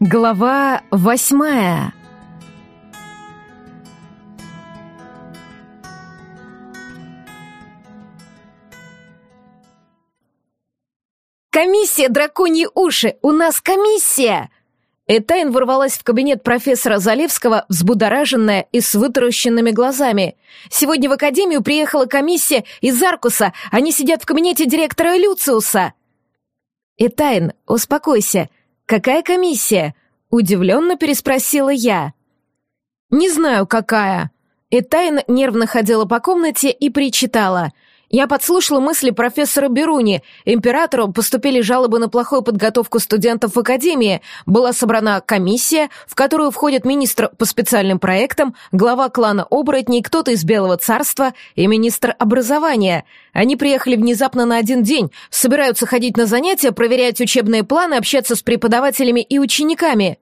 Глава восьмая «Комиссия, драконьи уши! У нас комиссия!» Этайн ворвалась в кабинет профессора Залевского, взбудораженная и с вытаращенными глазами. «Сегодня в академию приехала комиссия из Аркуса. Они сидят в кабинете директора Люциуса». «Этайн, успокойся. «Какая комиссия?» — удивленно переспросила я. «Не знаю, какая». Этайн нервно ходила по комнате и причитала — я подслушала мысли профессора Беруни. Императору поступили жалобы на плохую подготовку студентов в академии. Была собрана комиссия, в которую входят министр по специальным проектам, глава клана оборотней, кто-то из Белого царства и министр образования. Они приехали внезапно на один день, собираются ходить на занятия, проверять учебные планы, общаться с преподавателями и учениками.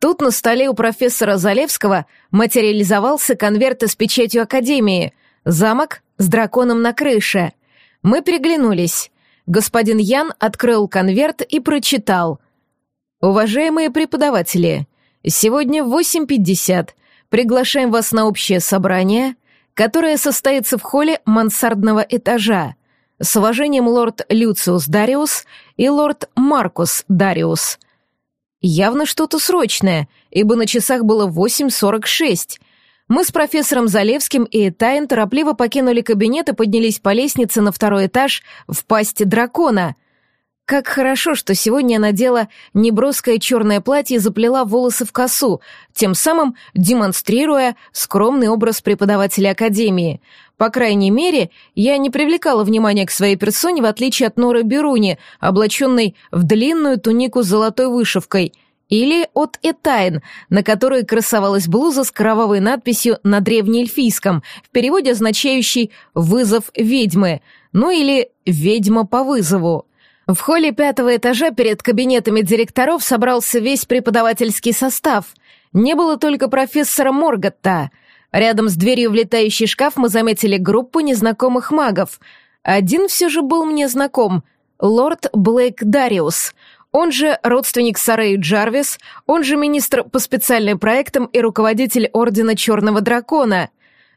Тут на столе у профессора Залевского материализовался конверт с печатью академии — Замок с драконом на крыше. Мы переглянулись. Господин Ян открыл конверт и прочитал. «Уважаемые преподаватели, сегодня в 8.50 приглашаем вас на общее собрание, которое состоится в холле мансардного этажа. С уважением лорд Люциус Дариус и лорд Маркус Дариус». Явно что-то срочное, ибо на часах было 8.46, мы с профессором Залевским и Этайн торопливо покинули кабинет и поднялись по лестнице на второй этаж в пасть дракона. Как хорошо, что сегодня я надела неброское черное платье и заплела волосы в косу, тем самым демонстрируя скромный образ преподавателя академии. По крайней мере, я не привлекала внимания к своей персоне, в отличие от Норы Беруни, облаченной в длинную тунику с золотой вышивкой — или от Этайн, на которой красовалась блуза с кровавой надписью на древнеэльфийском, в переводе означающей «вызов ведьмы», ну или «ведьма по вызову». В холле пятого этажа перед кабинетами директоров собрался весь преподавательский состав. Не было только профессора Морготта. Рядом с дверью в летающий шкаф мы заметили группу незнакомых магов. Один все же был мне знаком — лорд Блейк Дариус — он же родственник Сарей Джарвис, он же министр по специальным проектам и руководитель Ордена Черного Дракона.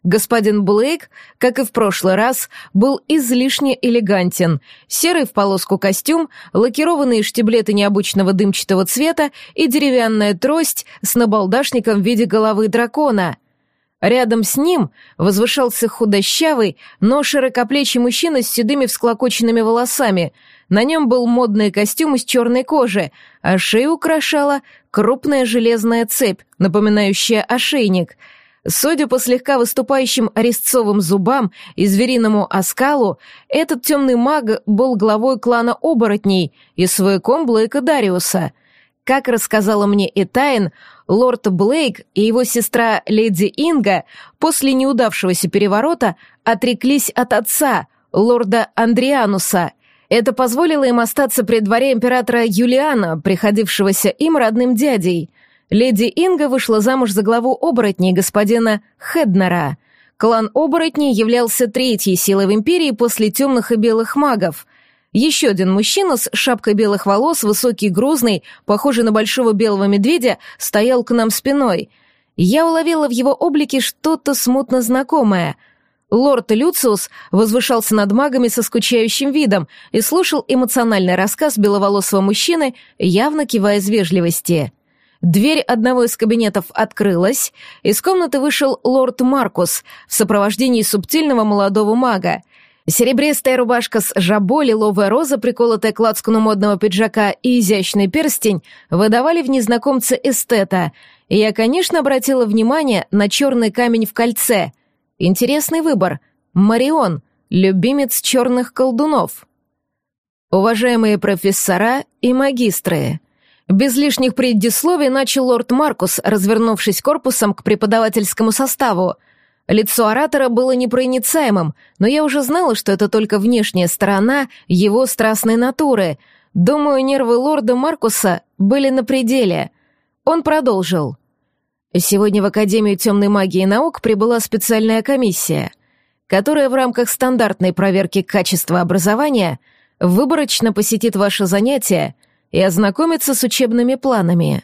Господин Блейк, как и в прошлый раз, был излишне элегантен. Серый в полоску костюм, лакированные штиблеты необычного дымчатого цвета и деревянная трость с набалдашником в виде головы дракона — Рядом с ним возвышался худощавый, но широкоплечий мужчина с седыми всклокоченными волосами. На нем был модный костюм из черной кожи, а шею украшала крупная железная цепь, напоминающая ошейник. Судя по слегка выступающим резцовым зубам и звериному оскалу, этот темный маг был главой клана оборотней и свояком Блейка Дариуса. Как рассказала мне Этайн, лорд Блейк и его сестра леди Инга после неудавшегося переворота отреклись от отца, лорда Андриануса. Это позволило им остаться при дворе императора Юлиана, приходившегося им родным дядей. Леди Инга вышла замуж за главу оборотней господина Хеднера. Клан оборотней являлся третьей силой в империи после темных и белых магов — еще один мужчина с шапкой белых волос, высокий, грузный, похожий на большого белого медведя, стоял к нам спиной. Я уловила в его облике что-то смутно знакомое. Лорд Люциус возвышался над магами со скучающим видом и слушал эмоциональный рассказ беловолосого мужчины, явно кивая из вежливости. Дверь одного из кабинетов открылась, из комнаты вышел лорд Маркус в сопровождении субтильного молодого мага — Серебристая рубашка с жабо, лиловая роза, приколотая к лацкану модного пиджака и изящный перстень выдавали в незнакомце эстета, и я, конечно, обратила внимание на черный камень в кольце. Интересный выбор. Марион, любимец черных колдунов. Уважаемые профессора и магистры, без лишних предисловий начал лорд Маркус, развернувшись корпусом к преподавательскому составу — Лицо оратора было непроницаемым, но я уже знала, что это только внешняя сторона его страстной натуры. Думаю, нервы лорда Маркуса были на пределе. Он продолжил. Сегодня в Академию темной магии и наук прибыла специальная комиссия, которая в рамках стандартной проверки качества образования выборочно посетит ваше занятие и ознакомиться с учебными планами.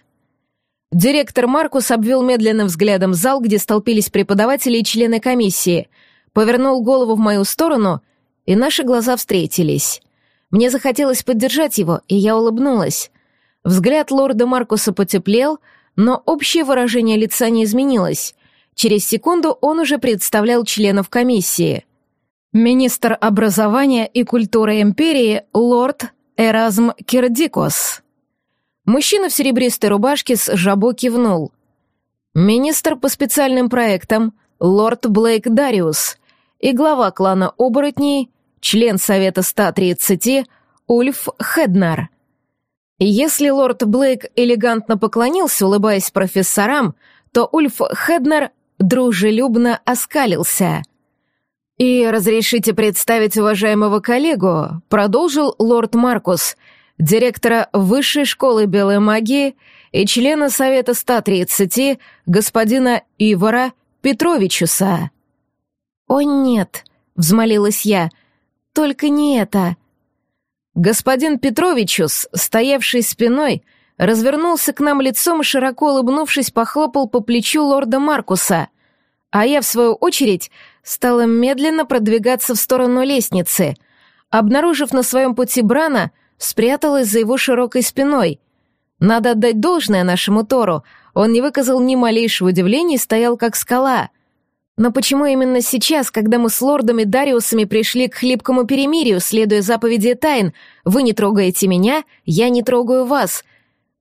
Директор Маркус обвел медленным взглядом зал, где столпились преподаватели и члены комиссии, повернул голову в мою сторону, и наши глаза встретились. Мне захотелось поддержать его, и я улыбнулась. Взгляд лорда Маркуса потеплел, но общее выражение лица не изменилось. Через секунду он уже представлял членов комиссии. Министр образования и культуры империи лорд Эразм Кирдикос. Мужчина в серебристой рубашке с жабо кивнул. Министр по специальным проектам лорд Блейк Дариус и глава клана оборотней член Совета 130, Ульф Хеднар. Если лорд Блейк элегантно поклонился, улыбаясь профессорам, то Ульф Хеднар дружелюбно оскалился. «И разрешите представить уважаемого коллегу», — продолжил лорд Маркус, директора Высшей школы белой магии и члена Совета 130, господина Ивара Петровичуса. «О нет», — взмолилась я, — только не это. Господин Петровичус, стоявший спиной, развернулся к нам лицом и, широко улыбнувшись, похлопал по плечу лорда Маркуса, а я, в свою очередь, стала медленно продвигаться в сторону лестницы. Обнаружив на своем пути Брана, спряталась за его широкой спиной. Надо отдать должное нашему Тору, он не выказал ни малейшего удивления и стоял как скала — но почему именно сейчас, когда мы с лордами Дариусами пришли к хлипкому перемирию, следуя заповеди тайн, вы не трогаете меня, я не трогаю вас?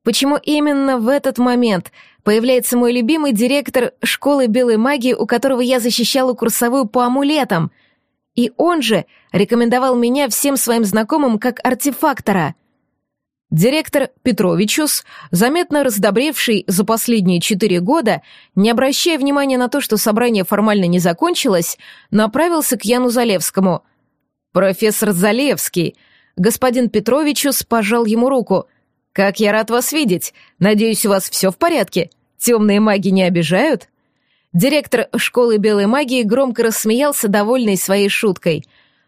Почему именно в этот момент появляется мой любимый директор школы белой магии, у которого я защищала курсовую по амулетам? И он же рекомендовал меня всем своим знакомым как артефактора — Директор Петровичус, заметно раздобревший за последние четыре года, не обращая внимания на то, что собрание формально не закончилось, направился к Яну Залевскому. «Профессор Залевский!» Господин Петровичус пожал ему руку. «Как я рад вас видеть! Надеюсь, у вас все в порядке? Темные маги не обижают?» Директор школы белой магии громко рассмеялся, довольный своей шуткой.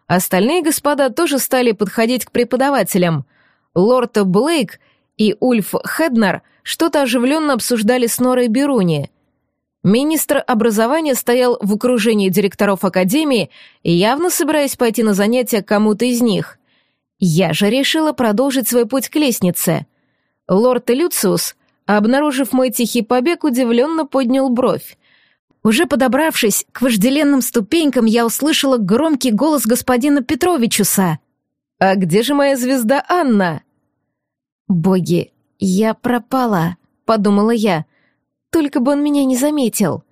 Остальные господа тоже стали подходить к преподавателям — Лорд Блейк и Ульф Хеднер что-то оживленно обсуждали с Норой Беруни. Министр образования стоял в окружении директоров академии, явно собираясь пойти на занятия кому-то из них. Я же решила продолжить свой путь к лестнице. Лорд Люциус, обнаружив мой тихий побег, удивленно поднял бровь. Уже подобравшись к вожделенным ступенькам, я услышала громкий голос господина Петровичуса. «А где же моя звезда Анна?» «Боги, я пропала», — подумала я. «Только бы он меня не заметил».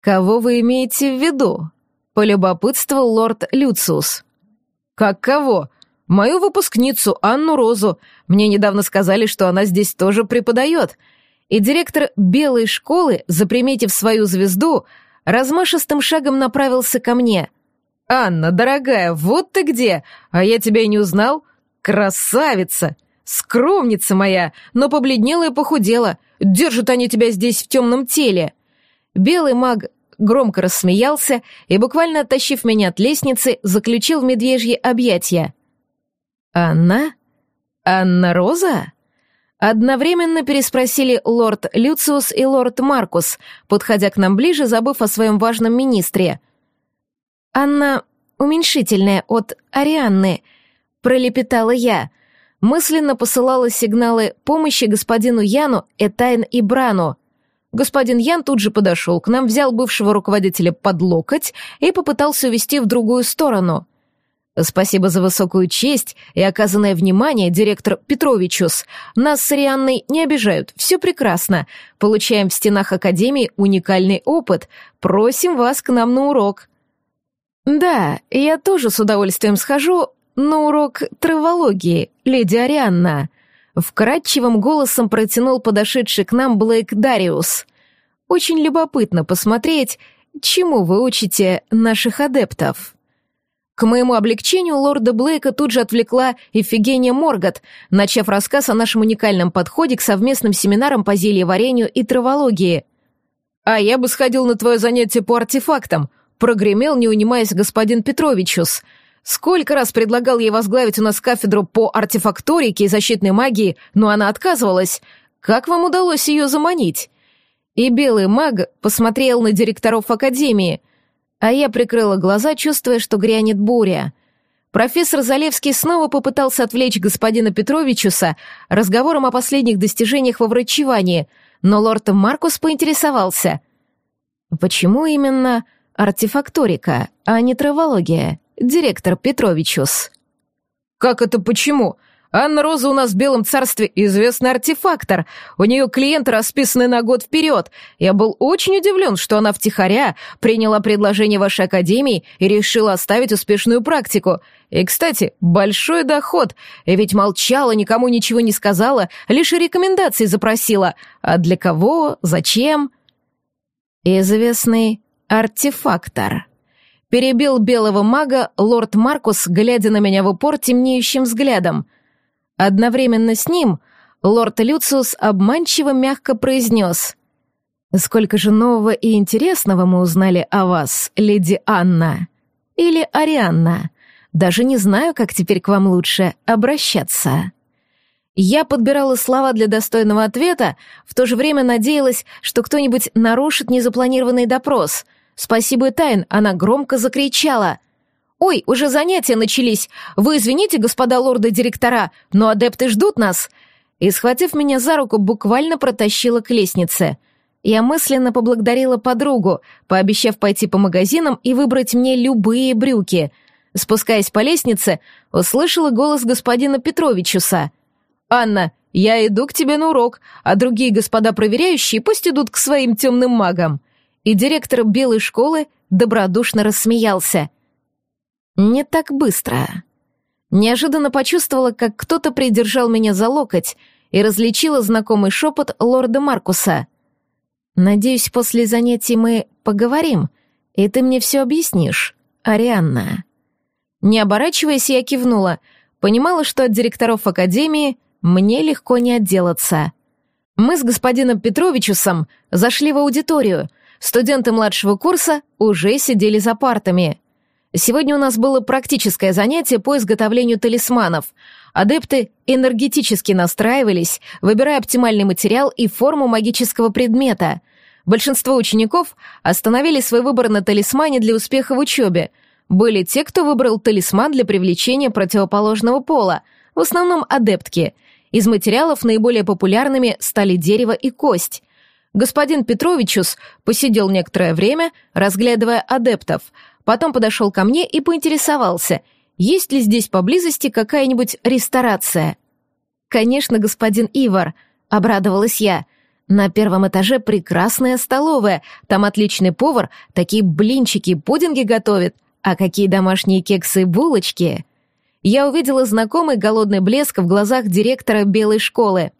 «Кого вы имеете в виду?» — полюбопытствовал лорд Люциус. «Как кого? Мою выпускницу, Анну Розу. Мне недавно сказали, что она здесь тоже преподает. И директор белой школы, заприметив свою звезду, размашистым шагом направился ко мне. «Анна, дорогая, вот ты где! А я тебя и не узнал? Красавица! Скромница моя, но побледнела и похудела. Держат они тебя здесь в темном теле. Белый маг громко рассмеялся и, буквально оттащив меня от лестницы, заключил в медвежье объятия. «Анна? Анна Роза?» Одновременно переспросили лорд Люциус и лорд Маркус, подходя к нам ближе, забыв о своем важном министре. «Анна уменьшительная от Арианны», — пролепетала я — мысленно посылала сигналы помощи господину Яну, Этайн и Брану. Господин Ян тут же подошел к нам, взял бывшего руководителя под локоть и попытался увести в другую сторону. «Спасибо за высокую честь и оказанное внимание, директор Петровичус. Нас с Рианной не обижают, все прекрасно. Получаем в стенах Академии уникальный опыт. Просим вас к нам на урок». «Да, я тоже с удовольствием схожу, на урок травологии, леди Арианна», — вкрадчивым голосом протянул подошедший к нам Блейк Дариус. «Очень любопытно посмотреть, чему вы учите наших адептов». К моему облегчению лорда Блейка тут же отвлекла Эфигения Моргат, начав рассказ о нашем уникальном подходе к совместным семинарам по зельеварению и травологии. «А я бы сходил на твое занятие по артефактам», — прогремел, не унимаясь господин Петровичус — Сколько раз предлагал ей возглавить у нас кафедру по артефакторике и защитной магии, но она отказывалась. Как вам удалось ее заманить?» И белый маг посмотрел на директоров академии, а я прикрыла глаза, чувствуя, что грянет буря. Профессор Залевский снова попытался отвлечь господина Петровичуса разговором о последних достижениях во врачевании, но лорд Маркус поинтересовался. «Почему именно артефакторика, а не травология, директор Петровичус?» «Как это почему?» Анна Роза у нас в Белом Царстве известный артефактор. У нее клиенты расписаны на год вперед. Я был очень удивлен, что она втихаря приняла предложение вашей академии и решила оставить успешную практику. И, кстати, большой доход. Ведь молчала, никому ничего не сказала, лишь рекомендации запросила. А для кого? Зачем? Известный артефактор. Перебил белого мага лорд Маркус, глядя на меня в упор темнеющим взглядом — Одновременно с ним лорд Люциус обманчиво мягко произнес «Сколько же нового и интересного мы узнали о вас, леди Анна. Или Арианна. Даже не знаю, как теперь к вам лучше обращаться». Я подбирала слова для достойного ответа, в то же время надеялась, что кто-нибудь нарушит незапланированный допрос. Спасибо, Тайн, она громко закричала. «Ой, уже занятия начались! Вы извините, господа лорды-директора, но адепты ждут нас!» И, схватив меня за руку, буквально протащила к лестнице. Я мысленно поблагодарила подругу, пообещав пойти по магазинам и выбрать мне любые брюки. Спускаясь по лестнице, услышала голос господина Петровичуса. «Анна, я иду к тебе на урок, а другие господа проверяющие пусть идут к своим темным магам». И директор белой школы добродушно рассмеялся. Не так быстро. Неожиданно почувствовала, как кто-то придержал меня за локоть и различила знакомый шепот лорда Маркуса. «Надеюсь, после занятий мы поговорим, и ты мне все объяснишь, Арианна». Не оборачиваясь, я кивнула, понимала, что от директоров академии мне легко не отделаться. Мы с господином Петровичусом зашли в аудиторию. Студенты младшего курса уже сидели за партами. Сегодня у нас было практическое занятие по изготовлению талисманов. Адепты энергетически настраивались, выбирая оптимальный материал и форму магического предмета. Большинство учеников остановили свой выбор на талисмане для успеха в учебе. Были те, кто выбрал талисман для привлечения противоположного пола, в основном адептки. Из материалов наиболее популярными стали дерево и кость. Господин Петровичус посидел некоторое время, разглядывая адептов — Потом подошел ко мне и поинтересовался, есть ли здесь поблизости какая-нибудь ресторация. «Конечно, господин Ивар», — обрадовалась я. «На первом этаже прекрасная столовая, там отличный повар, такие блинчики и пудинги готовит, а какие домашние кексы и булочки!» Я увидела знакомый голодный блеск в глазах директора белой школы.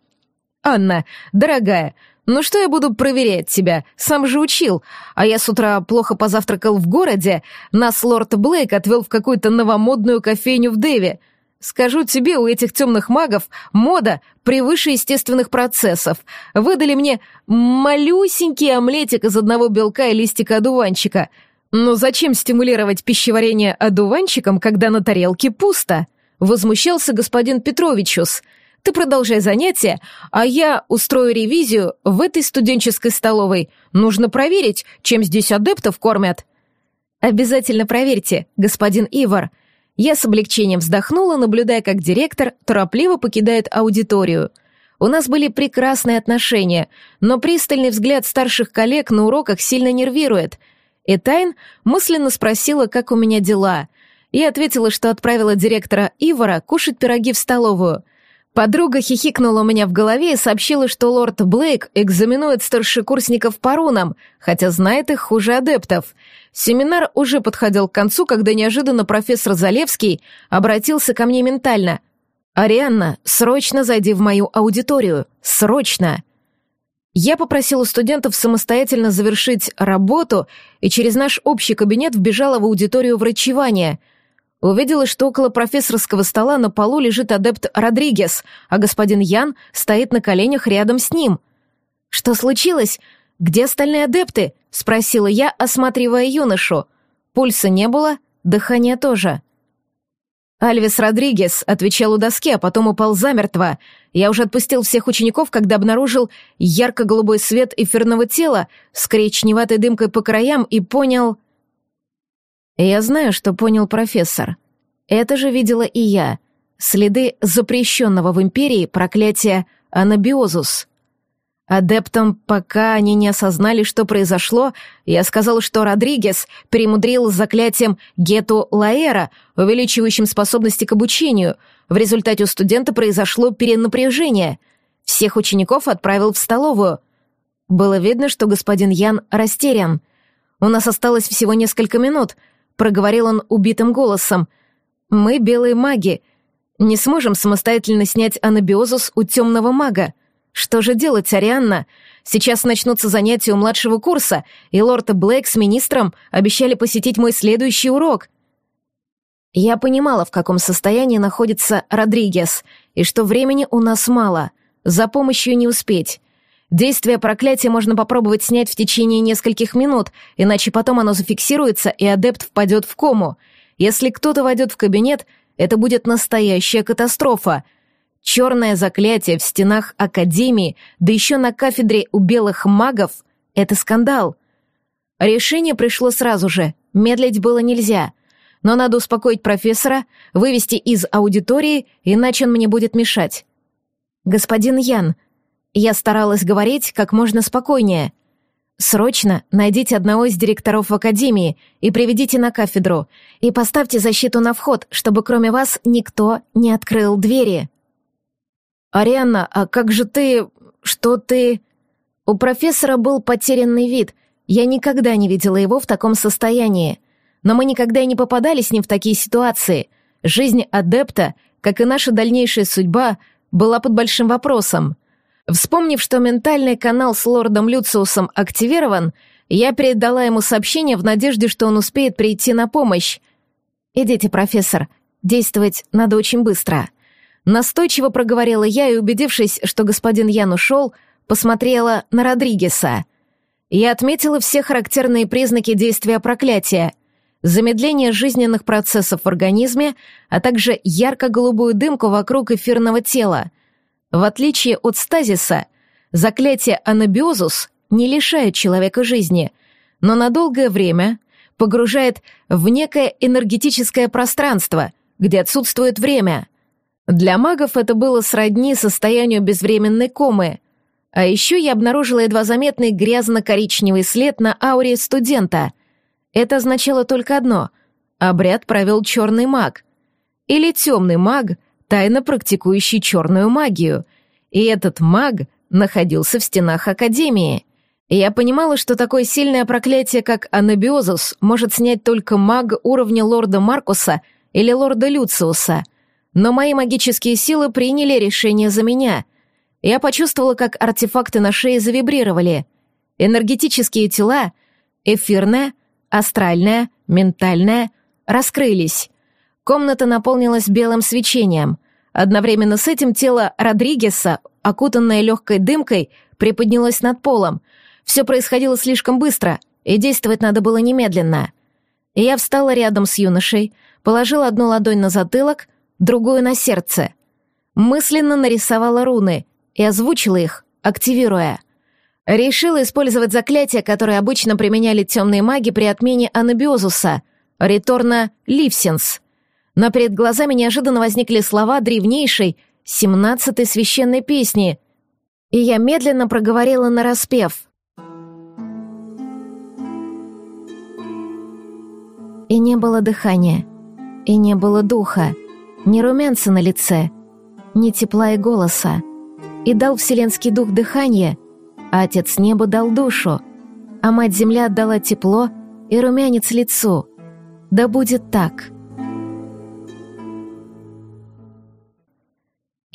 «Анна, дорогая, ну что я буду проверять тебя? Сам же учил. А я с утра плохо позавтракал в городе. Нас лорд Блейк отвел в какую-то новомодную кофейню в Дэве. Скажу тебе, у этих темных магов мода превыше естественных процессов. Выдали мне малюсенький омлетик из одного белка и листика одуванчика. Но зачем стимулировать пищеварение одуванчиком, когда на тарелке пусто? Возмущался господин Петровичус — ты продолжай занятия, а я устрою ревизию в этой студенческой столовой. Нужно проверить, чем здесь адептов кормят». «Обязательно проверьте, господин Ивар». Я с облегчением вздохнула, наблюдая, как директор торопливо покидает аудиторию. У нас были прекрасные отношения, но пристальный взгляд старших коллег на уроках сильно нервирует. Этайн мысленно спросила, как у меня дела. Я ответила, что отправила директора Ивара кушать пироги в столовую — Подруга хихикнула у меня в голове и сообщила, что лорд Блейк экзаменует старшекурсников по рунам, хотя знает их хуже адептов. Семинар уже подходил к концу, когда неожиданно профессор Залевский обратился ко мне ментально. «Арианна, срочно зайди в мою аудиторию. Срочно!» Я попросила студентов самостоятельно завершить работу и через наш общий кабинет вбежала в аудиторию врачевания — Увидела, что около профессорского стола на полу лежит адепт Родригес, а господин Ян стоит на коленях рядом с ним. «Что случилось? Где остальные адепты?» — спросила я, осматривая юношу. Пульса не было, дыхания тоже. Альвис Родригес отвечал у доски, а потом упал замертво. Я уже отпустил всех учеников, когда обнаружил ярко-голубой свет эфирного тела с коричневатой дымкой по краям и понял... Я знаю, что понял профессор. Это же видела и я. Следы запрещенного в Империи проклятия анабиозус. Адептам, пока они не осознали, что произошло, я сказал, что Родригес перемудрил заклятием Гету Лаэра, увеличивающим способности к обучению. В результате у студента произошло перенапряжение. Всех учеников отправил в столовую. Было видно, что господин Ян растерян. «У нас осталось всего несколько минут», — проговорил он убитым голосом. «Мы, белые маги, не сможем самостоятельно снять анабиозус у темного мага. Что же делать, Арианна? Сейчас начнутся занятия у младшего курса, и лорд Блэк с министром обещали посетить мой следующий урок. Я понимала, в каком состоянии находится Родригес, и что времени у нас мало. За помощью не успеть. Действие проклятия можно попробовать снять в течение нескольких минут, иначе потом оно зафиксируется, и адепт впадет в кому. Если кто-то войдет в кабинет, это будет настоящая катастрофа. Черное заклятие в стенах Академии, да еще на кафедре у белых магов — это скандал. Решение пришло сразу же, медлить было нельзя. Но надо успокоить профессора, вывести из аудитории, иначе он мне будет мешать. «Господин Ян», я старалась говорить как можно спокойнее. «Срочно найдите одного из директоров в Академии и приведите на кафедру, и поставьте защиту на вход, чтобы кроме вас никто не открыл двери». «Арианна, а как же ты... что ты...» У профессора был потерянный вид. Я никогда не видела его в таком состоянии. Но мы никогда и не попадали с ним в такие ситуации. Жизнь адепта, как и наша дальнейшая судьба, была под большим вопросом. Вспомнив, что ментальный канал с лордом Люциусом активирован, я передала ему сообщение в надежде, что он успеет прийти на помощь. «Идите, профессор, действовать надо очень быстро». Настойчиво проговорила я и, убедившись, что господин Ян ушел, посмотрела на Родригеса. Я отметила все характерные признаки действия проклятия. Замедление жизненных процессов в организме, а также ярко-голубую дымку вокруг эфирного тела. В отличие от стазиса, заклятие анабиозус не лишает человека жизни, но на долгое время погружает в некое энергетическое пространство, где отсутствует время — для магов это было сродни состоянию безвременной комы. А еще я обнаружила едва заметный грязно-коричневый след на ауре студента. Это означало только одно — обряд провел черный маг. Или темный маг, тайно практикующий черную магию. И этот маг находился в стенах Академии. Я понимала, что такое сильное проклятие, как анабиозус, может снять только маг уровня лорда Маркуса или лорда Люциуса — но мои магические силы приняли решение за меня. Я почувствовала, как артефакты на шее завибрировали. Энергетические тела, эфирное, астральное, ментальное, раскрылись. Комната наполнилась белым свечением. Одновременно с этим тело Родригеса, окутанное легкой дымкой, приподнялось над полом. Все происходило слишком быстро, и действовать надо было немедленно. Я встала рядом с юношей, положила одну ладонь на затылок, другую на сердце. Мысленно нарисовала руны и озвучила их, активируя. Решила использовать заклятие, которое обычно применяли темные маги при отмене анабиозуса, реторна Ливсенс. Но перед глазами неожиданно возникли слова древнейшей, семнадцатой священной песни, и я медленно проговорила нараспев. И не было дыхания, и не было духа, ни румянца на лице, ни тепла и голоса. И дал вселенский дух дыхание, а Отец Неба дал душу, а Мать-Земля отдала тепло и румянец лицу. Да будет так.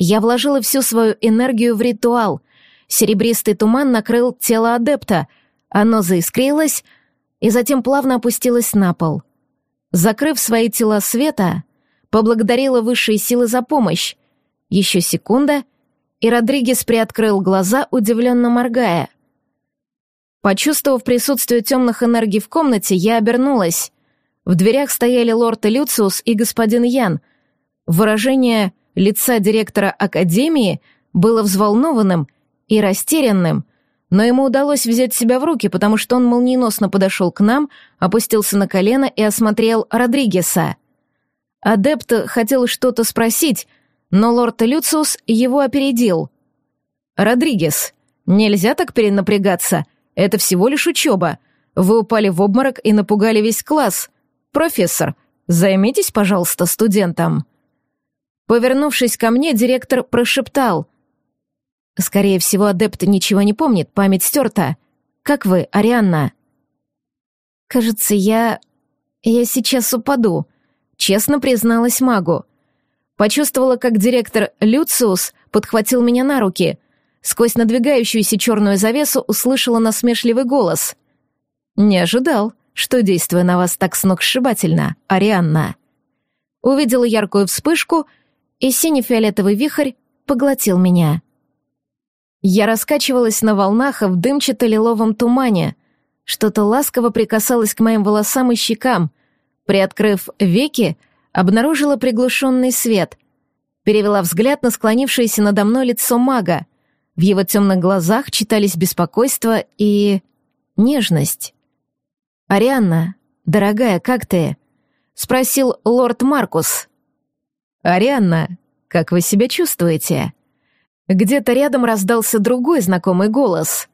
Я вложила всю свою энергию в ритуал. Серебристый туман накрыл тело адепта. Оно заискрилось и затем плавно опустилось на пол. Закрыв свои тела света, поблагодарила высшие силы за помощь. Еще секунда, и Родригес приоткрыл глаза, удивленно моргая. Почувствовав присутствие темных энергий в комнате, я обернулась. В дверях стояли лорд Люциус и господин Ян. Выражение лица директора академии было взволнованным и растерянным, но ему удалось взять себя в руки, потому что он молниеносно подошел к нам, опустился на колено и осмотрел Родригеса. Адепт хотел что-то спросить, но лорд Люциус его опередил. «Родригес, нельзя так перенапрягаться. Это всего лишь учеба. Вы упали в обморок и напугали весь класс. Профессор, займитесь, пожалуйста, студентом». Повернувшись ко мне, директор прошептал. «Скорее всего, адепт ничего не помнит, память стерта. Как вы, Арианна?» «Кажется, я... я сейчас упаду», — честно призналась магу. Почувствовала, как директор Люциус подхватил меня на руки. Сквозь надвигающуюся черную завесу услышала насмешливый голос. «Не ожидал, что, действуя на вас так сногсшибательно, Арианна». Увидела яркую вспышку, и синий-фиолетовый вихрь поглотил меня. Я раскачивалась на волнах в дымчато-лиловом тумане. Что-то ласково прикасалось к моим волосам и щекам. Приоткрыв веки, обнаружила приглушенный свет. Перевела взгляд на склонившееся надо мной лицо мага. В его темных глазах читались беспокойство и... нежность. «Арианна, дорогая, как ты?» — спросил лорд Маркус. «Арианна, как вы себя чувствуете?» Где-то рядом раздался другой знакомый голос.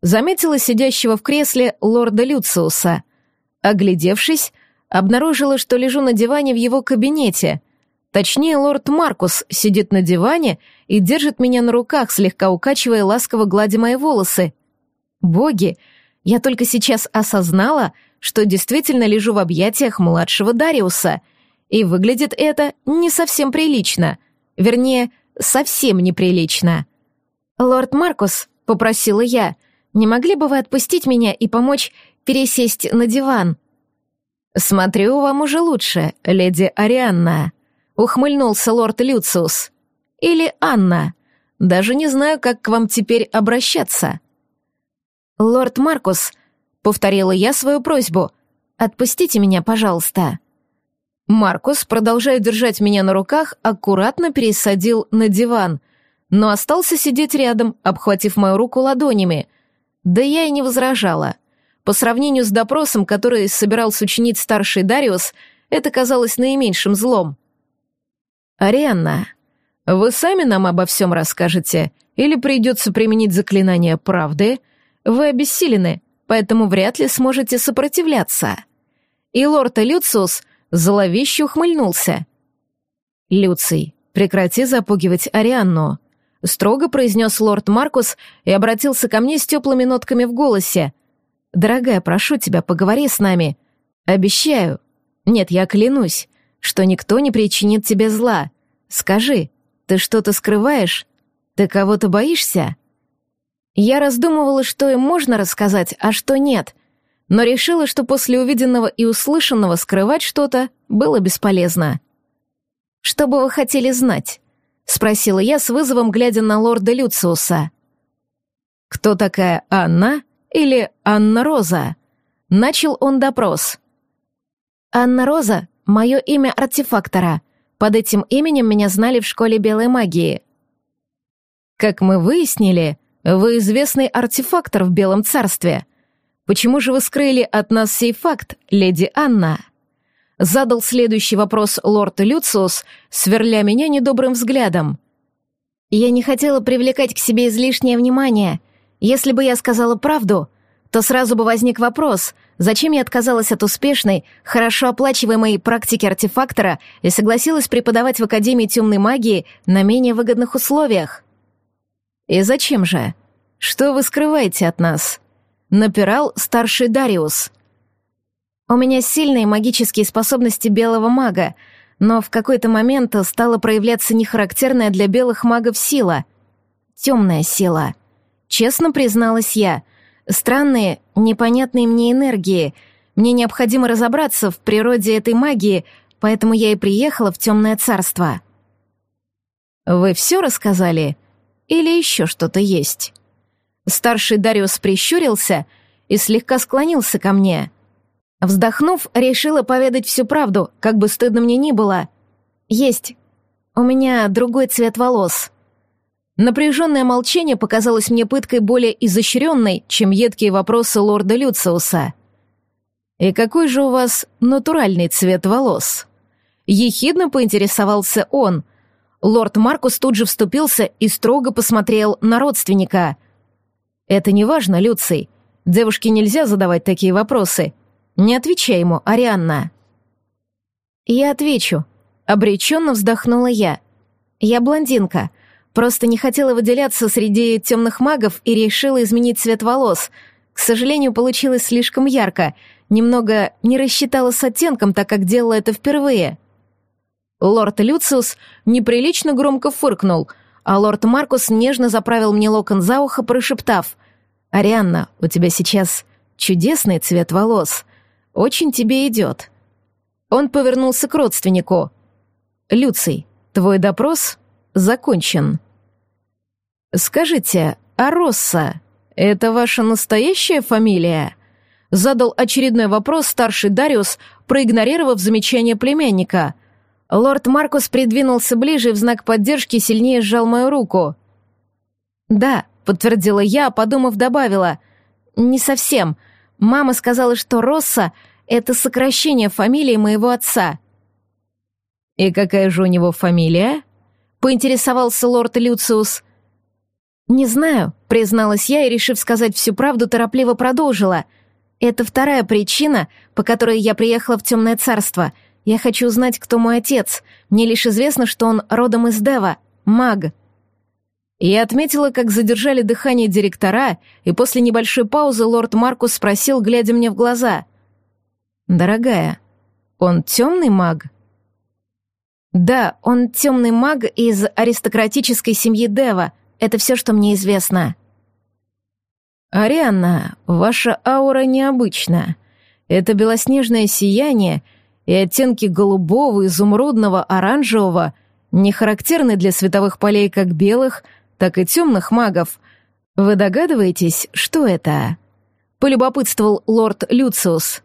Заметила сидящего в кресле лорда Люциуса. Оглядевшись, обнаружила, что лежу на диване в его кабинете. Точнее, лорд Маркус сидит на диване и держит меня на руках, слегка укачивая ласково гладя мои волосы. Боги, я только сейчас осознала, что действительно лежу в объятиях младшего Дариуса, и выглядит это не совсем прилично. Вернее, совсем неприлично. «Лорд Маркус», — попросила я, — «не могли бы вы отпустить меня и помочь пересесть на диван?» «Смотрю, вам уже лучше, леди Арианна», — ухмыльнулся лорд Люциус. «Или Анна. Даже не знаю, как к вам теперь обращаться». «Лорд Маркус», — повторила я свою просьбу, — «отпустите меня, пожалуйста». Маркус, продолжая держать меня на руках, аккуратно пересадил на диван, но остался сидеть рядом, обхватив мою руку ладонями. Да я и не возражала. По сравнению с допросом, который собирал с учениц старший Дариус, это казалось наименьшим злом. «Арианна, вы сами нам обо всем расскажете, или придется применить заклинание правды? Вы обессилены, поэтому вряд ли сможете сопротивляться». И лорд Люциус — зловеще ухмыльнулся. «Люций, прекрати запугивать Арианну», — строго произнес лорд Маркус и обратился ко мне с теплыми нотками в голосе. «Дорогая, прошу тебя, поговори с нами. Обещаю. Нет, я клянусь, что никто не причинит тебе зла. Скажи, ты что-то скрываешь? Ты кого-то боишься?» Я раздумывала, что им можно рассказать, а что нет — но решила, что после увиденного и услышанного скрывать что-то было бесполезно. «Что бы вы хотели знать?» — спросила я с вызовом, глядя на лорда Люциуса. «Кто такая Анна или Анна Роза?» Начал он допрос. «Анна Роза — мое имя артефактора. Под этим именем меня знали в школе белой магии». «Как мы выяснили, вы известный артефактор в Белом царстве», Почему же вы скрыли от нас сей факт, леди Анна?» Задал следующий вопрос лорд Люциус, сверля меня недобрым взглядом. «Я не хотела привлекать к себе излишнее внимание. Если бы я сказала правду, то сразу бы возник вопрос, зачем я отказалась от успешной, хорошо оплачиваемой практики артефактора и согласилась преподавать в Академии темной магии на менее выгодных условиях?» «И зачем же? Что вы скрываете от нас?» Напирал старший Дариус. «У меня сильные магические способности белого мага, но в какой-то момент стала проявляться нехарактерная для белых магов сила. Темная сила. Честно призналась я. Странные, непонятные мне энергии. Мне необходимо разобраться в природе этой магии, поэтому я и приехала в темное царство». «Вы все рассказали? Или еще что-то есть?» Старший Дариус прищурился и слегка склонился ко мне. Вздохнув, решила поведать всю правду, как бы стыдно мне ни было. Есть У меня другой цвет волос». Напряженное молчание показалось мне пыткой более изощренной, чем едкие вопросы лорда Люциуса. «И какой же у вас натуральный цвет волос?» Ехидно поинтересовался он. Лорд Маркус тут же вступился и строго посмотрел на родственника. «Это не важно, Люций. Девушке нельзя задавать такие вопросы. Не отвечай ему, Арианна». «Я отвечу», — обреченно вздохнула я. «Я блондинка. Просто не хотела выделяться среди темных магов и решила изменить цвет волос. К сожалению, получилось слишком ярко. Немного не рассчитала с оттенком, так как делала это впервые». Лорд Люциус неприлично громко фыркнул, а лорд Маркус нежно заправил мне локон за ухо, прошептав. «Арианна, у тебя сейчас чудесный цвет волос. Очень тебе идет». Он повернулся к родственнику. «Люций, твой допрос закончен». «Скажите, а Росса — это ваша настоящая фамилия?» Задал очередной вопрос старший Дариус, проигнорировав замечание племянника — Лорд Маркус придвинулся ближе и в знак поддержки сильнее сжал мою руку. «Да», — подтвердила я, подумав, добавила. «Не совсем. Мама сказала, что Росса — это сокращение фамилии моего отца». «И какая же у него фамилия?» — поинтересовался лорд Люциус. «Не знаю», — призналась я и, решив сказать всю правду, торопливо продолжила. «Это вторая причина, по которой я приехала в Темное Царство — я хочу узнать, кто мой отец. Мне лишь известно, что он родом из Дева, маг». Я отметила, как задержали дыхание директора, и после небольшой паузы лорд Маркус спросил, глядя мне в глаза. «Дорогая, он темный маг?» «Да, он темный маг из аристократической семьи Дева. Это все, что мне известно». «Арианна, ваша аура необычна. Это белоснежное сияние — и оттенки голубого, изумрудного, оранжевого не характерны для световых полей как белых, так и темных магов. Вы догадываетесь, что это? Полюбопытствовал лорд Люциус.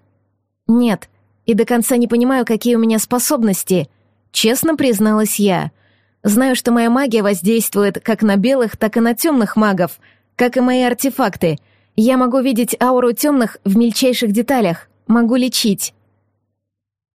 Нет, и до конца не понимаю, какие у меня способности. Честно призналась я. Знаю, что моя магия воздействует как на белых, так и на темных магов, как и мои артефакты. Я могу видеть ауру темных в мельчайших деталях, могу лечить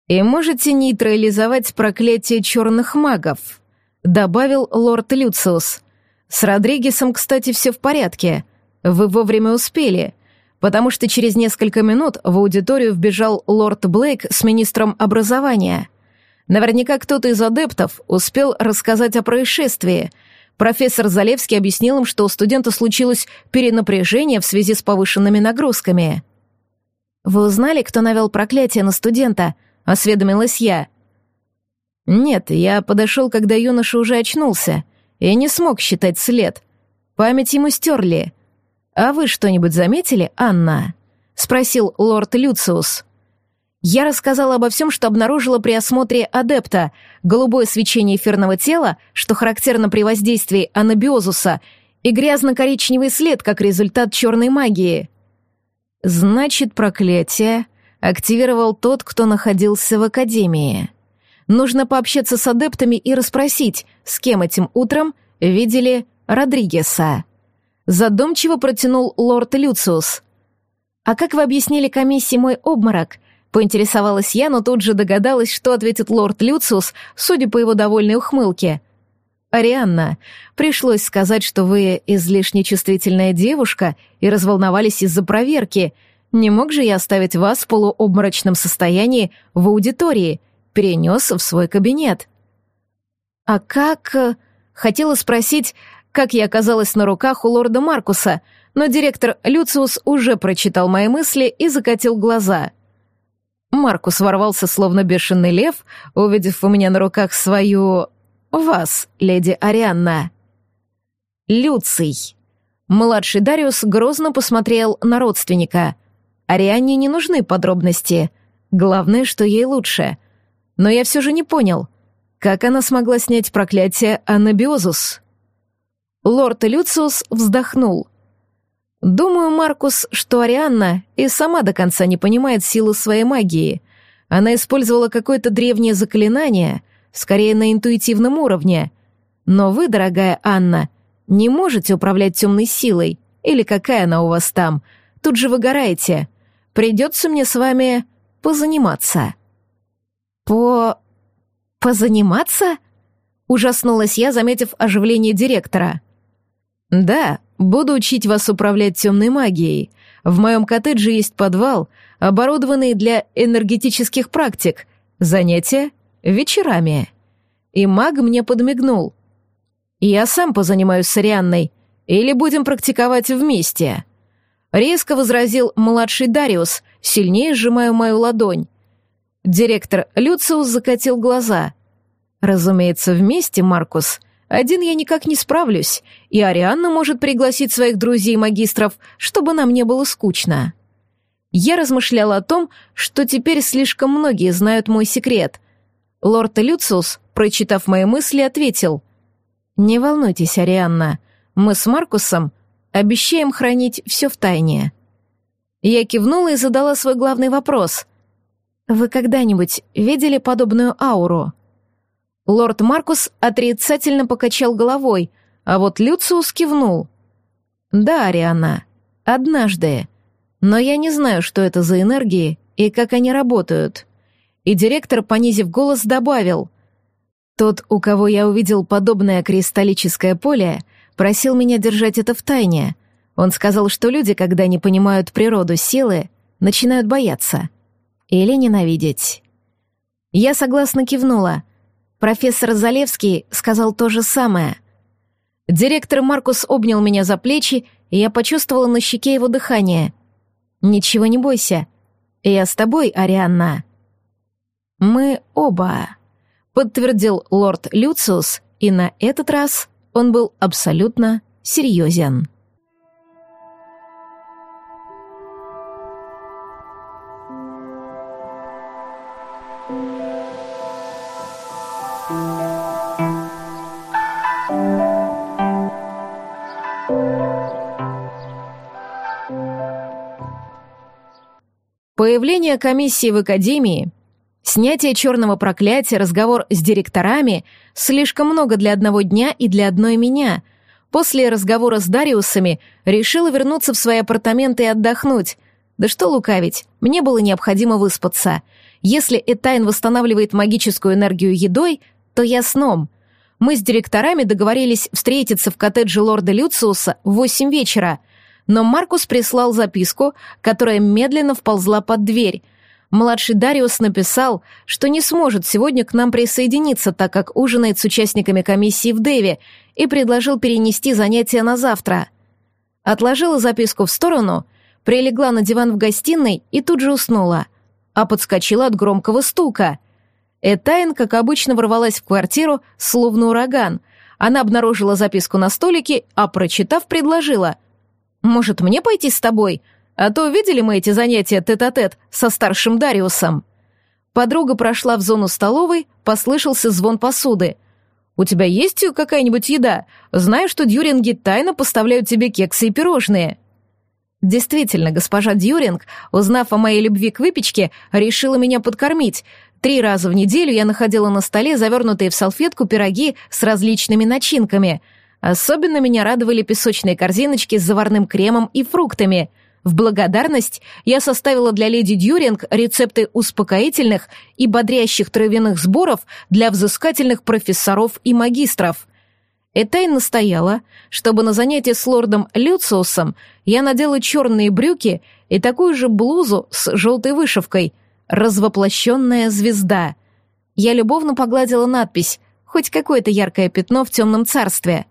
и можете нейтрализовать проклятие черных магов», — добавил лорд Люциус. «С Родригесом, кстати, все в порядке. Вы вовремя успели, потому что через несколько минут в аудиторию вбежал лорд Блейк с министром образования. Наверняка кто-то из адептов успел рассказать о происшествии. Профессор Залевский объяснил им, что у студента случилось перенапряжение в связи с повышенными нагрузками». «Вы узнали, кто навел проклятие на студента?» Осведомилась я. Нет, я подошел, когда юноша уже очнулся, и не смог считать след. Память ему стерли. А вы что-нибудь заметили, Анна? Спросил лорд Люциус. Я рассказала обо всем, что обнаружила при осмотре адепта. Голубое свечение эфирного тела, что характерно при воздействии анабиозуса, и грязно-коричневый след, как результат черной магии. Значит, проклятие активировал тот, кто находился в академии. Нужно пообщаться с адептами и расспросить, с кем этим утром видели Родригеса. Задумчиво протянул лорд Люциус. «А как вы объяснили комиссии мой обморок?» Поинтересовалась я, но тут же догадалась, что ответит лорд Люциус, судя по его довольной ухмылке. «Арианна, пришлось сказать, что вы излишне чувствительная девушка и разволновались из-за проверки», не мог же я оставить вас в полуобморочном состоянии в аудитории, перенес в свой кабинет. А как... Э, хотела спросить, как я оказалась на руках у лорда Маркуса, но директор Люциус уже прочитал мои мысли и закатил глаза. Маркус ворвался, словно бешеный лев, увидев у меня на руках свою... вас, леди Арианна. Люций. Младший Дариус грозно посмотрел на родственника — Арианне не нужны подробности. Главное, что ей лучше. Но я все же не понял, как она смогла снять проклятие Анабиозус? Лорд Люциус вздохнул. «Думаю, Маркус, что Арианна и сама до конца не понимает силу своей магии. Она использовала какое-то древнее заклинание, скорее на интуитивном уровне. Но вы, дорогая Анна, не можете управлять темной силой, или какая она у вас там, тут же выгораете. Придется мне с вами позаниматься». «По... позаниматься?» Ужаснулась я, заметив оживление директора. «Да, буду учить вас управлять темной магией. В моем коттедже есть подвал, оборудованный для энергетических практик. Занятия вечерами». И маг мне подмигнул. «Я сам позанимаюсь с Арианной. Или будем практиковать вместе?» Резко возразил младший Дариус, сильнее сжимая мою ладонь. Директор Люциус закатил глаза. Разумеется, вместе, Маркус. Один я никак не справлюсь, и Арианна может пригласить своих друзей-магистров, чтобы нам не было скучно. Я размышляла о том, что теперь слишком многие знают мой секрет. Лорд Люциус, прочитав мои мысли, ответил. «Не волнуйтесь, Арианна, мы с Маркусом обещаем хранить все в тайне». Я кивнула и задала свой главный вопрос. «Вы когда-нибудь видели подобную ауру?» Лорд Маркус отрицательно покачал головой, а вот Люциус кивнул. «Да, Ариана, однажды. Но я не знаю, что это за энергии и как они работают». И директор, понизив голос, добавил. «Тот, у кого я увидел подобное кристаллическое поле, просил меня держать это в тайне. Он сказал, что люди, когда не понимают природу силы, начинают бояться. Или ненавидеть». Я согласно кивнула — Профессор Залевский сказал то же самое. Директор Маркус обнял меня за плечи, и я почувствовала на щеке его дыхание. «Ничего не бойся. Я с тобой, Арианна». «Мы оба», — подтвердил лорд Люциус, и на этот раз он был абсолютно серьезен. Появление комиссии в академии, снятие черного проклятия, разговор с директорами — слишком много для одного дня и для одной меня. После разговора с Дариусами решила вернуться в свои апартаменты и отдохнуть. Да что лукавить, мне было необходимо выспаться. Если Этайн восстанавливает магическую энергию едой, то я сном. Мы с директорами договорились встретиться в коттедже лорда Люциуса в восемь вечера — но Маркус прислал записку, которая медленно вползла под дверь. Младший Дариус написал, что не сможет сегодня к нам присоединиться, так как ужинает с участниками комиссии в Дэве, и предложил перенести занятия на завтра. Отложила записку в сторону, прилегла на диван в гостиной и тут же уснула, а подскочила от громкого стука. Этайн, как обычно, ворвалась в квартиру, словно ураган. Она обнаружила записку на столике, а, прочитав, предложила — может, мне пойти с тобой? А то видели мы эти занятия тет-а-тет -тет со старшим Дариусом». Подруга прошла в зону столовой, послышался звон посуды. «У тебя есть какая-нибудь еда? Знаю, что дьюринги тайно поставляют тебе кексы и пирожные». Действительно, госпожа Дьюринг, узнав о моей любви к выпечке, решила меня подкормить. Три раза в неделю я находила на столе завернутые в салфетку пироги с различными начинками — Особенно меня радовали песочные корзиночки с заварным кремом и фруктами. В благодарность я составила для леди Дьюринг рецепты успокоительных и бодрящих травяных сборов для взыскательных профессоров и магистров. Этайн настояла, чтобы на занятие с лордом Люциусом я надела черные брюки и такую же блузу с желтой вышивкой «Развоплощенная звезда». Я любовно погладила надпись «Хоть какое-то яркое пятно в темном царстве».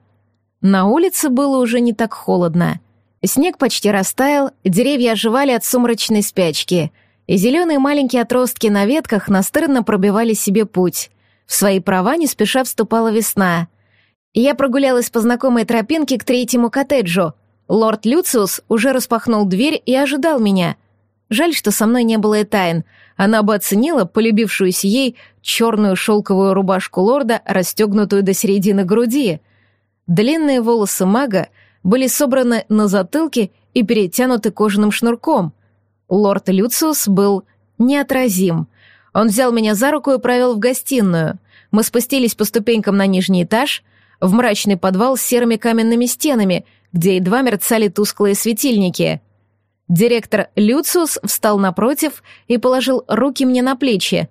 На улице было уже не так холодно. Снег почти растаял, деревья оживали от сумрачной спячки, и зеленые маленькие отростки на ветках настырно пробивали себе путь. В свои права не спеша вступала весна. Я прогулялась по знакомой тропинке к третьему коттеджу. Лорд Люциус уже распахнул дверь и ожидал меня. Жаль, что со мной не было и тайн. Она бы оценила полюбившуюся ей черную шелковую рубашку лорда, расстегнутую до середины груди — Длинные волосы мага были собраны на затылке и перетянуты кожаным шнурком. Лорд Люциус был неотразим. Он взял меня за руку и провел в гостиную. мы спустились по ступенькам на нижний этаж, в мрачный подвал с серыми каменными стенами, где едва мерцали тусклые светильники. Директор Люциус встал напротив и положил руки мне на плечи.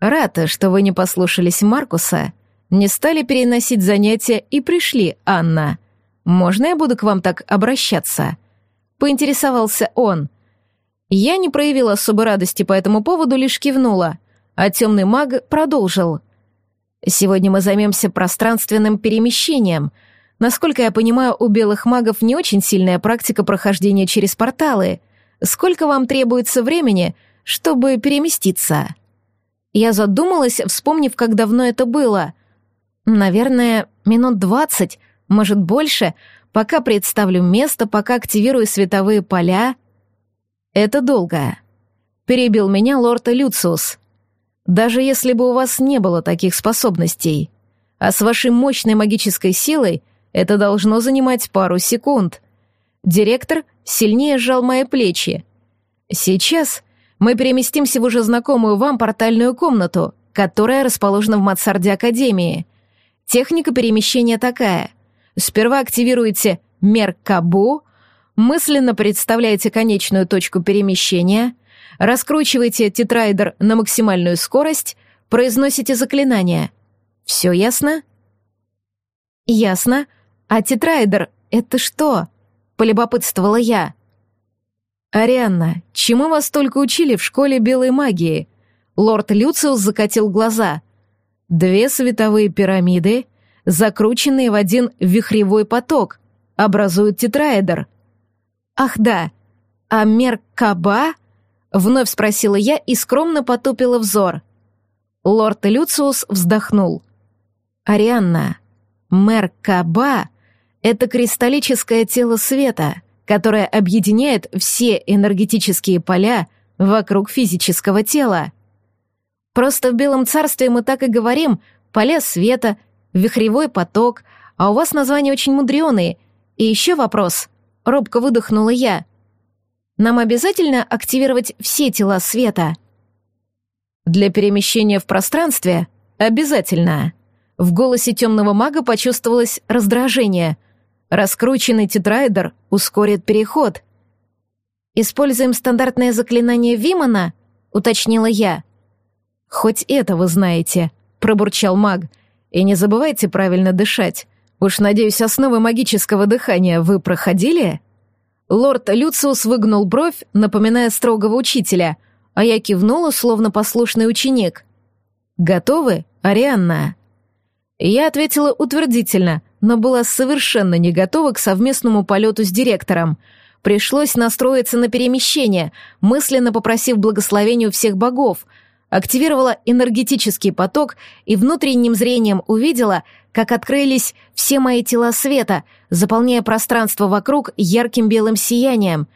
«Рада, что вы не послушались Маркуса, не стали переносить занятия и пришли, Анна. Можно я буду к вам так обращаться?» Поинтересовался он. Я не проявила особой радости по этому поводу, лишь кивнула, а темный маг продолжил. «Сегодня мы займемся пространственным перемещением. Насколько я понимаю, у белых магов не очень сильная практика прохождения через порталы. Сколько вам требуется времени, чтобы переместиться?» Я задумалась, вспомнив, как давно это было. Наверное, минут двадцать, может, больше, пока представлю место, пока активирую световые поля. Это долго. Перебил меня лорд Люциус. Даже если бы у вас не было таких способностей. А с вашей мощной магической силой это должно занимать пару секунд. Директор сильнее сжал мои плечи. Сейчас мы переместимся в уже знакомую вам портальную комнату, которая расположена в Мансарде Академии. Техника перемещения такая. Сперва активируете Меркабу, мысленно представляете конечную точку перемещения, раскручиваете тетрайдер на максимальную скорость, произносите заклинание. Все ясно? Ясно. А тетрайдер — это что? Полюбопытствовала я. «Арианна, чему вас только учили в школе белой магии?» Лорд Люциус закатил глаза. «Две световые пирамиды, закрученные в один вихревой поток, образуют тетраэдр». «Ах да, а Меркаба?» — вновь спросила я и скромно потупила взор. Лорд Люциус вздохнул. «Арианна, Меркаба — это кристаллическое тело света» которая объединяет все энергетические поля вокруг физического тела. Просто в Белом Царстве мы так и говорим «поля света», «вихревой поток», а у вас названия очень мудреные. И еще вопрос. Робко выдохнула я. Нам обязательно активировать все тела света? Для перемещения в пространстве обязательно. В голосе темного мага почувствовалось раздражение — Раскрученный тетрайдер ускорит переход. «Используем стандартное заклинание Вимана?» — уточнила я. «Хоть это вы знаете», — пробурчал маг. «И не забывайте правильно дышать. Уж, надеюсь, основы магического дыхания вы проходили?» Лорд Люциус выгнул бровь, напоминая строгого учителя, а я кивнула, словно послушный ученик. «Готовы, Арианна?» Я ответила утвердительно, но была совершенно не готова к совместному полету с директором. Пришлось настроиться на перемещение, мысленно попросив благословения у всех богов. Активировала энергетический поток и внутренним зрением увидела, как открылись все мои тела света, заполняя пространство вокруг ярким белым сиянием.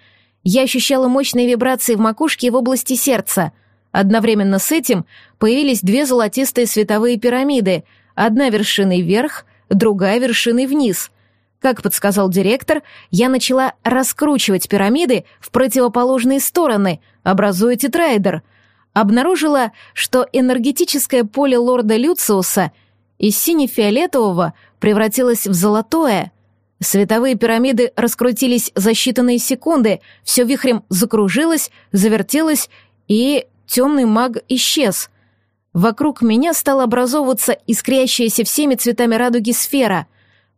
Я ощущала мощные вибрации в макушке и в области сердца. Одновременно с этим появились две золотистые световые пирамиды — Одна вершиной вверх, другая вершиной вниз. Как подсказал директор, я начала раскручивать пирамиды в противоположные стороны, образуя тетрайдер. Обнаружила, что энергетическое поле лорда Люциуса из сине-фиолетового превратилось в золотое. Световые пирамиды раскрутились за считанные секунды, все вихрем закружилось, завертелось, и темный маг исчез — Вокруг меня стала образовываться искрящаяся всеми цветами радуги сфера.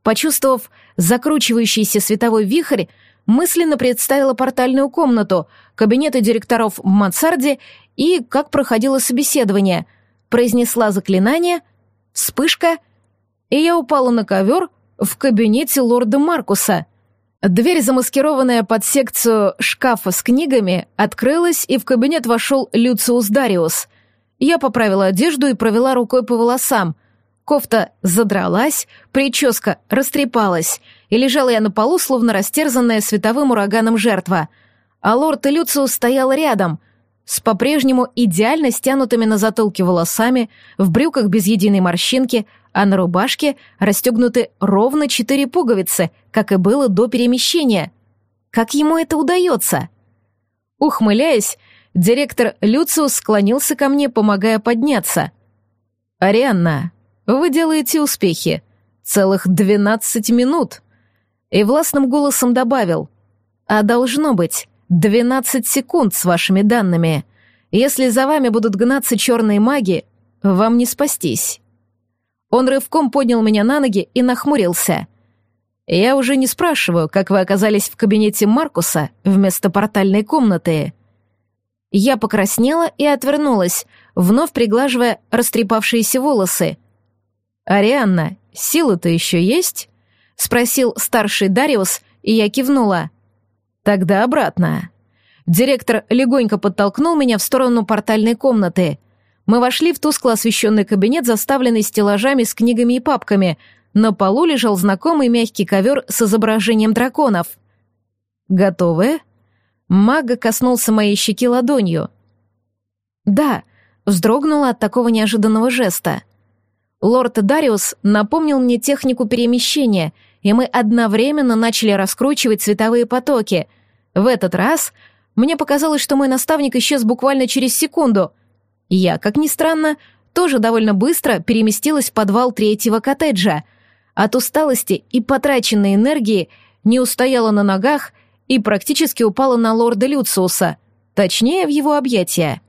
Почувствовав закручивающийся световой вихрь, мысленно представила портальную комнату, кабинеты директоров в мансарде и как проходило собеседование. Произнесла заклинание, вспышка, и я упала на ковер в кабинете лорда Маркуса. Дверь, замаскированная под секцию шкафа с книгами, открылась, и в кабинет вошел Люциус Дариус — я поправила одежду и провела рукой по волосам. Кофта задралась, прическа растрепалась, и лежала я на полу, словно растерзанная световым ураганом жертва. А лорд Люциус стоял рядом, с по-прежнему идеально стянутыми на затылке волосами, в брюках без единой морщинки, а на рубашке расстегнуты ровно четыре пуговицы, как и было до перемещения. Как ему это удается? Ухмыляясь, Директор Люциус склонился ко мне, помогая подняться. «Арианна, вы делаете успехи. Целых двенадцать минут!» И властным голосом добавил. «А должно быть двенадцать секунд с вашими данными. Если за вами будут гнаться черные маги, вам не спастись». Он рывком поднял меня на ноги и нахмурился. «Я уже не спрашиваю, как вы оказались в кабинете Маркуса вместо портальной комнаты». Я покраснела и отвернулась, вновь приглаживая растрепавшиеся волосы. «Арианна, силы-то еще есть?» — спросил старший Дариус, и я кивнула. «Тогда обратно». Директор легонько подтолкнул меня в сторону портальной комнаты — мы вошли в тускло освещенный кабинет, заставленный стеллажами с книгами и папками. На полу лежал знакомый мягкий ковер с изображением драконов. «Готовы?» Мага коснулся моей щеки ладонью. «Да», вздрогнула от такого неожиданного жеста. Лорд Дариус напомнил мне технику перемещения, и мы одновременно начали раскручивать цветовые потоки. В этот раз мне показалось, что мой наставник исчез буквально через секунду, я, как ни странно, тоже довольно быстро переместилась в подвал третьего коттеджа. От усталости и потраченной энергии не устояла на ногах и практически упала на лорда Люциуса, точнее, в его объятия.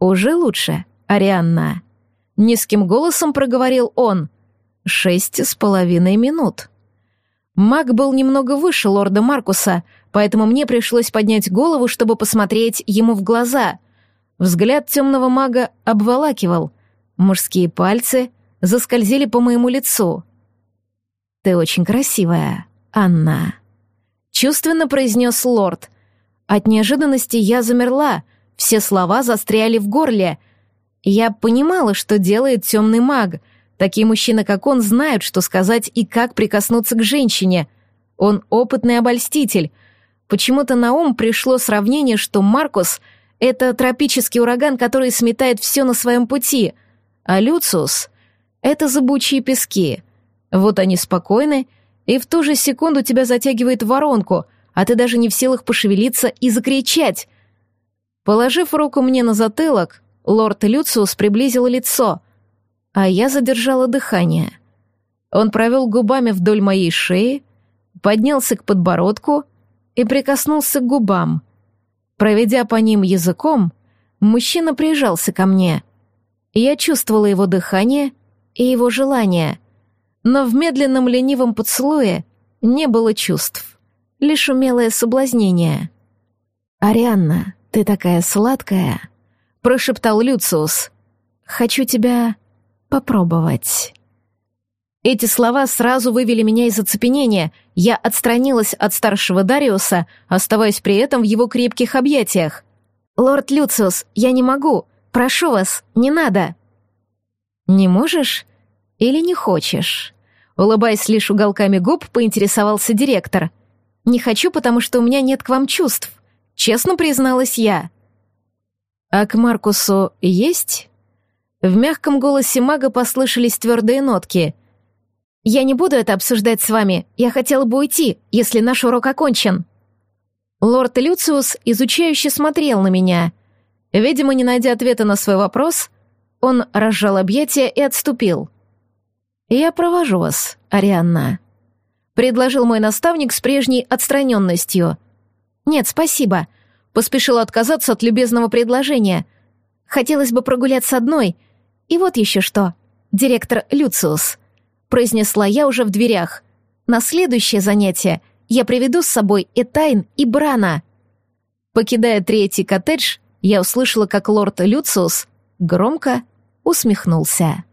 «Уже лучше, Арианна», — низким голосом проговорил он. «Шесть с половиной минут». Маг был немного выше лорда Маркуса, поэтому мне пришлось поднять голову, чтобы посмотреть ему в глаза — Взгляд темного мага обволакивал. Мужские пальцы заскользили по моему лицу. «Ты очень красивая, Анна», — чувственно произнес лорд. От неожиданности я замерла, все слова застряли в горле. Я понимала, что делает темный маг. Такие мужчины, как он, знают, что сказать и как прикоснуться к женщине. Он опытный обольститель. Почему-то на ум пришло сравнение, что Маркус — это тропический ураган, который сметает все на своем пути, а Люциус — это зыбучие пески. Вот они спокойны, и в ту же секунду тебя затягивает воронку, а ты даже не в силах пошевелиться и закричать. Положив руку мне на затылок, лорд Люциус приблизил лицо, а я задержала дыхание. Он провел губами вдоль моей шеи, поднялся к подбородку и прикоснулся к губам — Проведя по ним языком, мужчина прижался ко мне. Я чувствовала его дыхание и его желание, но в медленном ленивом поцелуе не было чувств, лишь умелое соблазнение. «Арианна, ты такая сладкая», — прошептал Люциус. «Хочу тебя попробовать». Эти слова сразу вывели меня из оцепенения. Я отстранилась от старшего Дариуса, оставаясь при этом в его крепких объятиях. «Лорд Люциус, я не могу. Прошу вас, не надо». «Не можешь или не хочешь?» Улыбаясь лишь уголками губ, поинтересовался директор. «Не хочу, потому что у меня нет к вам чувств», — честно призналась я. «А к Маркусу есть?» В мягком голосе мага послышались твердые нотки — «Я не буду это обсуждать с вами. Я хотела бы уйти, если наш урок окончен». Лорд Люциус изучающе смотрел на меня. Видимо, не найдя ответа на свой вопрос, он разжал объятия и отступил. «Я провожу вас, Арианна», — предложил мой наставник с прежней отстраненностью. «Нет, спасибо», — поспешил отказаться от любезного предложения. «Хотелось бы прогуляться одной. И вот еще что, директор Люциус» произнесла я уже в дверях. На следующее занятие я приведу с собой Этайн и Брана. Покидая третий коттедж, я услышала, как лорд Люциус громко усмехнулся.